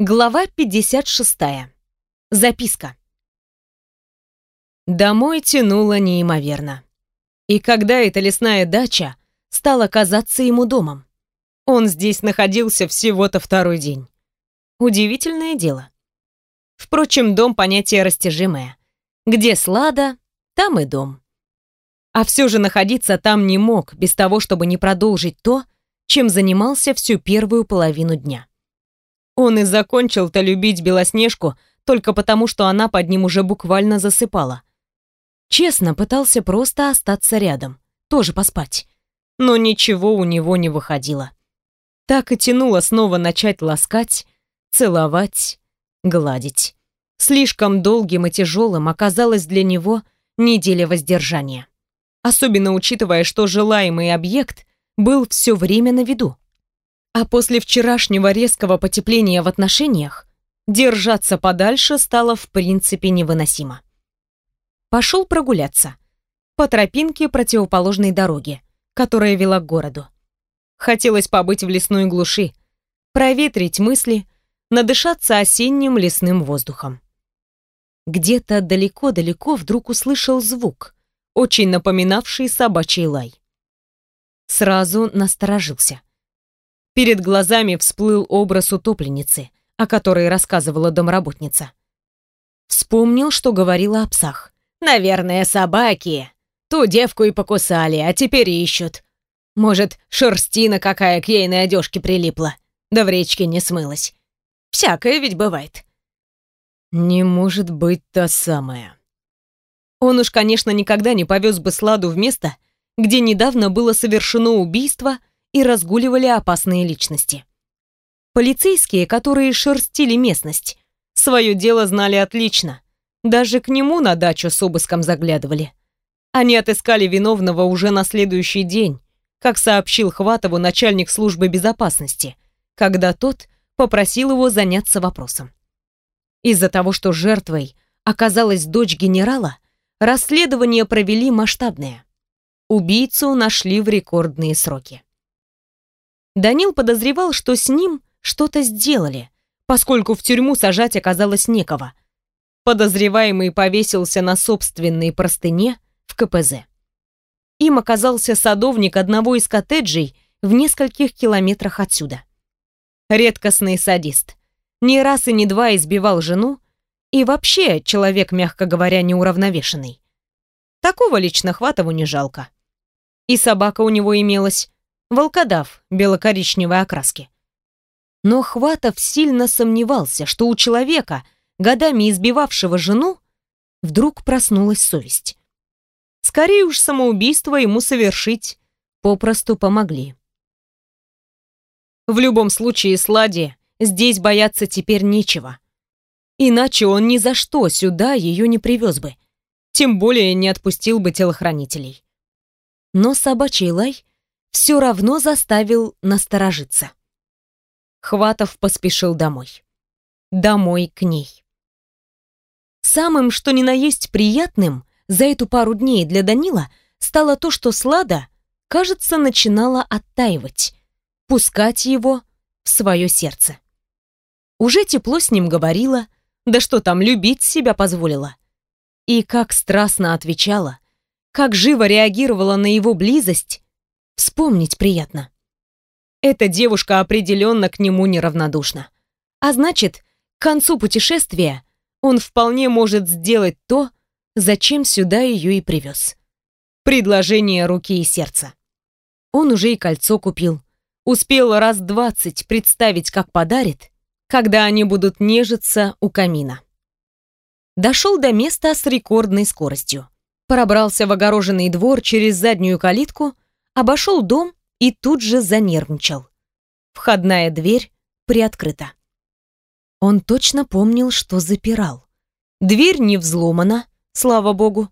Глава 56. Записка. Домой тянуло неимоверно. И когда эта лесная дача стала казаться ему домом, он здесь находился всего-то второй день. Удивительное дело. Впрочем, дом — понятие растяжимое. Где слада, там и дом. А все же находиться там не мог, без того, чтобы не продолжить то, чем занимался всю первую половину дня. Он и закончил-то любить Белоснежку только потому, что она под ним уже буквально засыпала. Честно, пытался просто остаться рядом, тоже поспать. Но ничего у него не выходило. Так и тянуло снова начать ласкать, целовать, гладить. Слишком долгим и тяжелым оказалась для него неделя воздержания. Особенно учитывая, что желаемый объект был все время на виду. А после вчерашнего резкого потепления в отношениях держаться подальше стало в принципе невыносимо. Пошел прогуляться по тропинке противоположной дороги, которая вела к городу. Хотелось побыть в лесной глуши, проветрить мысли, надышаться осенним лесным воздухом. Где-то далеко-далеко вдруг услышал звук, очень напоминавший собачий лай. Сразу насторожился. Перед глазами всплыл образ утопленницы, о которой рассказывала домработница. Вспомнил, что говорила о псах. «Наверное, собаки. Ту девку и покусали, а теперь ищут. Может, шерстина какая к ейной одежке прилипла, да в речке не смылась. Всякое ведь бывает». «Не может быть та самая». Он уж, конечно, никогда не повез бы Сладу в место, где недавно было совершено убийство и разгуливали опасные личности. Полицейские, которые шерстили местность, свое дело знали отлично. Даже к нему на дачу с обыском заглядывали. Они отыскали виновного уже на следующий день, как сообщил Хватову начальник службы безопасности, когда тот попросил его заняться вопросом. Из-за того, что жертвой оказалась дочь генерала, расследование провели масштабное. Убийцу нашли в рекордные сроки. Данил подозревал, что с ним что-то сделали, поскольку в тюрьму сажать оказалось некого. Подозреваемый повесился на собственной простыне в КПЗ. Им оказался садовник одного из коттеджей в нескольких километрах отсюда. Редкостный садист. Ни раз и ни два избивал жену, и вообще человек, мягко говоря, неуравновешенный. Такого лично Хватову не жалко. И собака у него имелась, волкодав бело-коричневой окраски. Но Хватов сильно сомневался, что у человека, годами избивавшего жену, вдруг проснулась совесть. Скорее уж самоубийство ему совершить попросту помогли. В любом случае, Сладе здесь бояться теперь нечего. Иначе он ни за что сюда ее не привез бы. Тем более не отпустил бы телохранителей. Но собачий лай все равно заставил насторожиться. Хватов поспешил домой. Домой к ней. Самым, что ни на есть приятным за эту пару дней для Данила стало то, что Слада, кажется, начинала оттаивать, пускать его в свое сердце. Уже тепло с ним говорила, да что там, любить себя позволила. И как страстно отвечала, как живо реагировала на его близость, Вспомнить приятно. Эта девушка определенно к нему неравнодушна. А значит, к концу путешествия он вполне может сделать то, зачем сюда ее и привез. Предложение руки и сердца. Он уже и кольцо купил. Успел раз двадцать представить, как подарит, когда они будут нежиться у камина. Дошел до места с рекордной скоростью. Пробрался в огороженный двор через заднюю калитку обошел дом и тут же занервничал. Входная дверь приоткрыта. Он точно помнил, что запирал. Дверь не взломана, слава богу,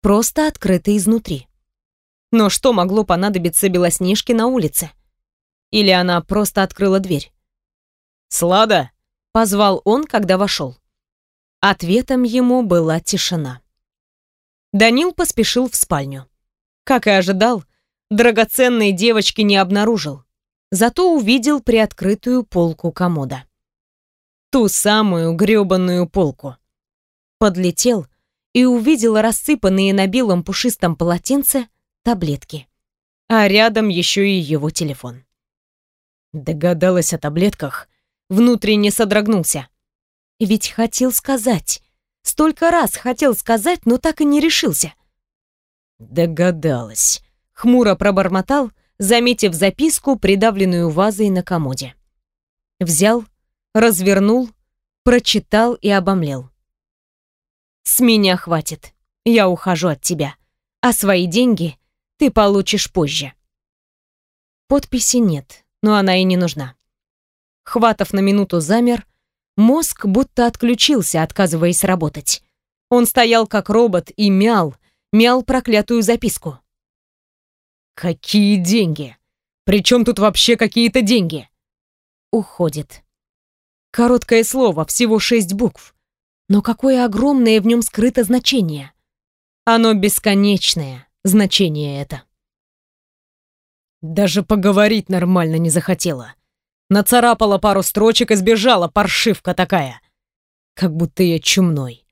просто открыта изнутри. Но что могло понадобиться Белоснежке на улице? Или она просто открыла дверь? «Слада!» — позвал он, когда вошел. Ответом ему была тишина. Данил поспешил в спальню. Как и ожидал, драгоценной девочки не обнаружил, зато увидел приоткрытую полку комода. Ту самую грёбаную полку. Подлетел и увидел рассыпанные на белом пушистом полотенце таблетки. А рядом еще и его телефон. Догадалась о таблетках, внутренне содрогнулся. Ведь хотел сказать. Столько раз хотел сказать, но так и не решился. Догадалась. Хмуро пробормотал, заметив записку, придавленную вазой на комоде. Взял, развернул, прочитал и обомлел. «С меня хватит. Я ухожу от тебя. А свои деньги ты получишь позже». Подписи нет, но она и не нужна. Хватов на минуту замер, мозг будто отключился, отказываясь работать. Он стоял как робот и мял, мял проклятую записку. «Какие деньги? Причем тут вообще какие-то деньги?» Уходит. Короткое слово, всего шесть букв. Но какое огромное в нем скрыто значение. Оно бесконечное, значение это. Даже поговорить нормально не захотела. Нацарапала пару строчек и сбежала, паршивка такая. Как будто я чумной.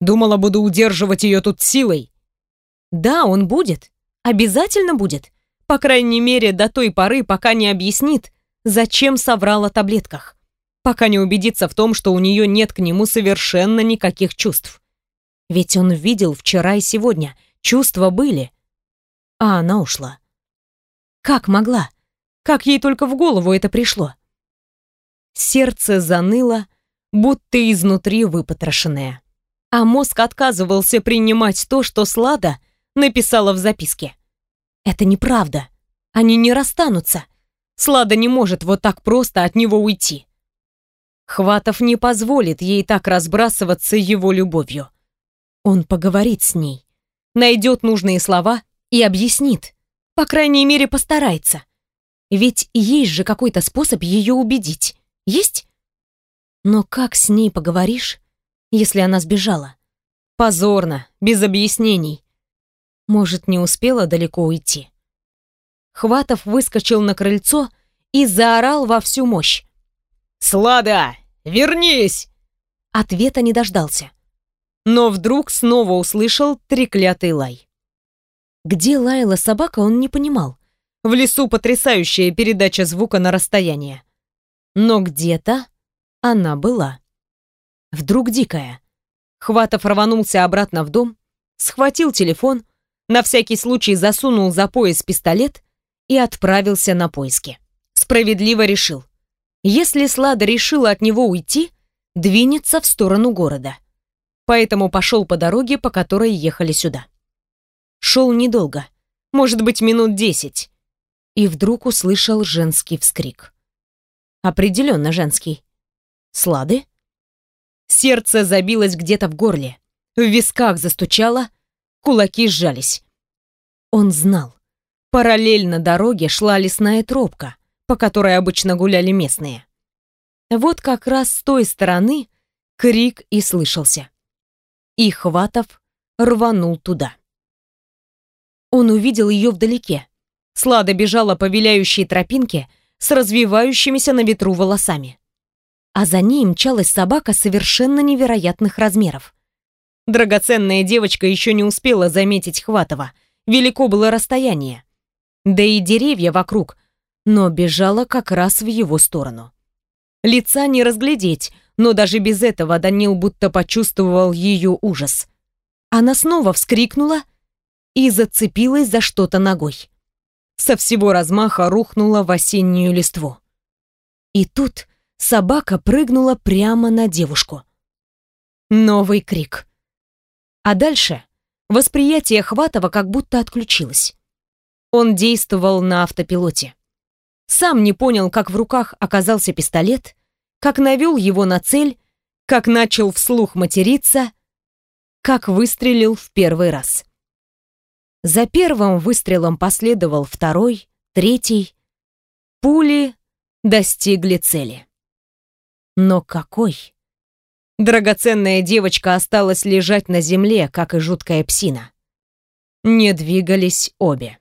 Думала, буду удерживать ее тут силой. Да, он будет. Обязательно будет. По крайней мере, до той поры, пока не объяснит, зачем соврал о таблетках. Пока не убедится в том, что у нее нет к нему совершенно никаких чувств. Ведь он видел вчера и сегодня. Чувства были. А она ушла. Как могла? Как ей только в голову это пришло? Сердце заныло, будто изнутри выпотрошенное. А мозг отказывался принимать то, что Слада написала в записке. Это неправда. Они не расстанутся. Слада не может вот так просто от него уйти. Хватов не позволит ей так разбрасываться его любовью. Он поговорит с ней, найдет нужные слова и объяснит. По крайней мере, постарается. Ведь есть же какой-то способ ее убедить. Есть? Но как с ней поговоришь, если она сбежала? Позорно, без объяснений. Может, не успела далеко уйти. Хватов выскочил на крыльцо и заорал во всю мощь. «Слада, вернись!» Ответа не дождался. Но вдруг снова услышал треклятый лай. Где лаяла собака, он не понимал. В лесу потрясающая передача звука на расстояние. Но где-то она была. Вдруг дикая. Хватов рванулся обратно в дом, схватил телефон, на всякий случай засунул за пояс пистолет и отправился на поиски. Справедливо решил. Если Слада решила от него уйти, двинется в сторону города. Поэтому пошел по дороге, по которой ехали сюда. Шел недолго, может быть, минут десять, и вдруг услышал женский вскрик. Определенно женский. Слады? Сердце забилось где-то в горле, в висках застучало, Кулаки сжались. Он знал. Параллельно дороге шла лесная тропка, по которой обычно гуляли местные. Вот как раз с той стороны крик и слышался. И Хватов рванул туда. Он увидел ее вдалеке. Слада бежала по виляющей тропинке с развивающимися на ветру волосами. А за ней мчалась собака совершенно невероятных размеров. Драгоценная девочка еще не успела заметить Хватова. Велико было расстояние. Да и деревья вокруг, но бежала как раз в его сторону. Лица не разглядеть, но даже без этого Данил будто почувствовал ее ужас. Она снова вскрикнула и зацепилась за что-то ногой. Со всего размаха рухнула в осеннюю листву. И тут собака прыгнула прямо на девушку. Новый крик. А дальше восприятие Хватова как будто отключилось. Он действовал на автопилоте. Сам не понял, как в руках оказался пистолет, как навел его на цель, как начал вслух материться, как выстрелил в первый раз. За первым выстрелом последовал второй, третий. Пули достигли цели. Но какой? Драгоценная девочка осталась лежать на земле, как и жуткая псина. Не двигались обе.